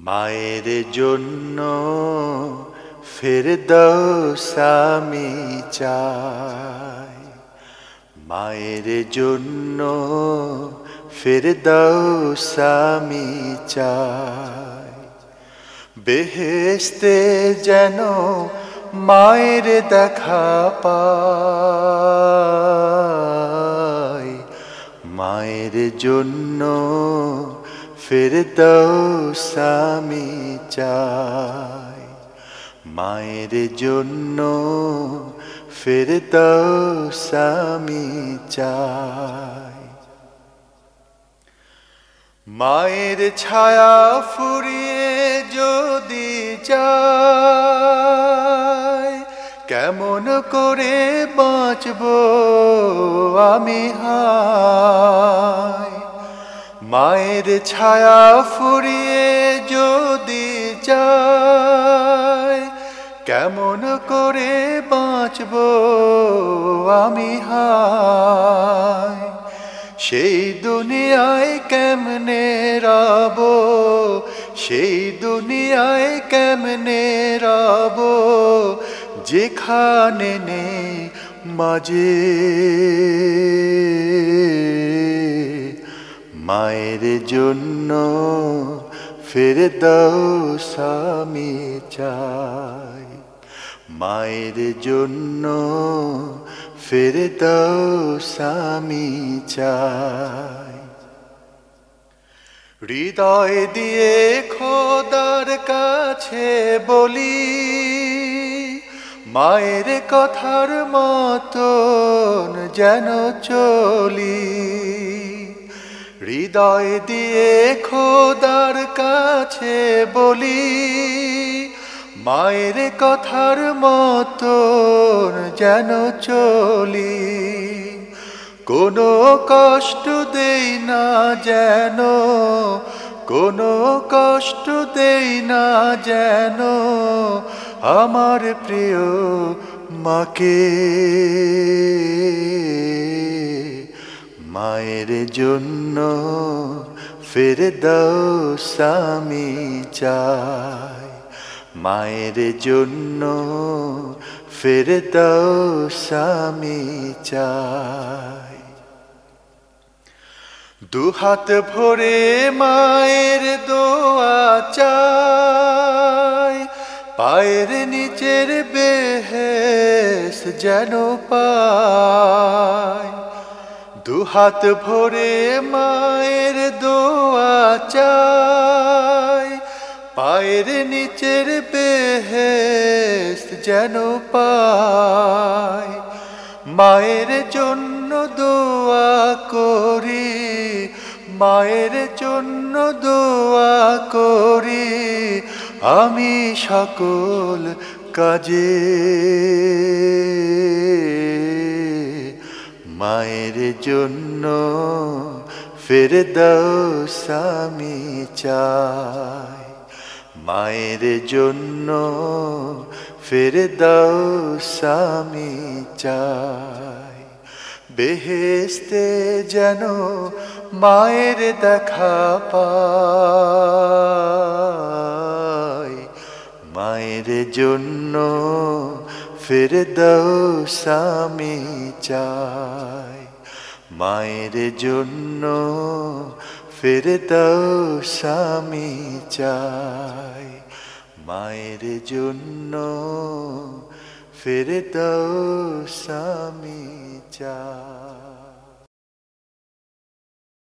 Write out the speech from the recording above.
মায়ের জন্য ফের আমি চাই। মায়ের জন্য ফের আমি চাই। বেহেস্তে যেন মায়ের দেখা পাই। মায়ের জন্য ফের আমি চাই। মায়ের জন্য ফের আমি চাই। মায়ের ছায়া ফুরিয়ে যদি যায়, কেমন করে বাঁচব আমি হায়? মায়ের ছায়া ফুরিয়ে যদি যায়, কেমন করে বাঁচব আমি হায়? সেই দুনিয়ায় কেমনে রব? সেই দুনিয়ায় কেমনে রব? যেখানে নেই মাঝে মায়ের জন্য ফের দাও স্বামী চাই। মায়ের জন্য ফের দাও স্বামী চাই। হৃদয় দিয়ে খোদার কাছে বলি, মায়ের কথার মতন যেন চলি। হৃদয় দিয়ে খোদার কাছে বলি, মায়ের কথার মতন যেন চলি। কোনো কষ্ট দেই না যেন, কোনো কষ্ট দেই না যেন আমার প্রিয় মাকে। মায়ের জন্য ফের দাও স্বামী চাই। মায়ের জন্য ফের দাও স্বামী চাই দুহাত ভরে মায়ের দোয়া চাই। পায়ের নিচের বেহেস যেন পায়। দুহাত ভরে মায়ের দোয়া চাই। পায়ের নিচের বেহেস যেন পায় মায়ের জন্য দোয়া করি, মায়ের জন্য দোয়া করি। আমি সকল কাজে মায়ের জন্য ফের দাও স্বামী চাই। মায়ের জন্য ফের দাও স্বামী চাই। বেহেস্তে যেন মায়ের দেখা পাই। মায়ের জন্য ফের স্বামী চাই মায়ের জন্য ফের স্বামী চাই মায়ের জন্য ফের স্বামী চাই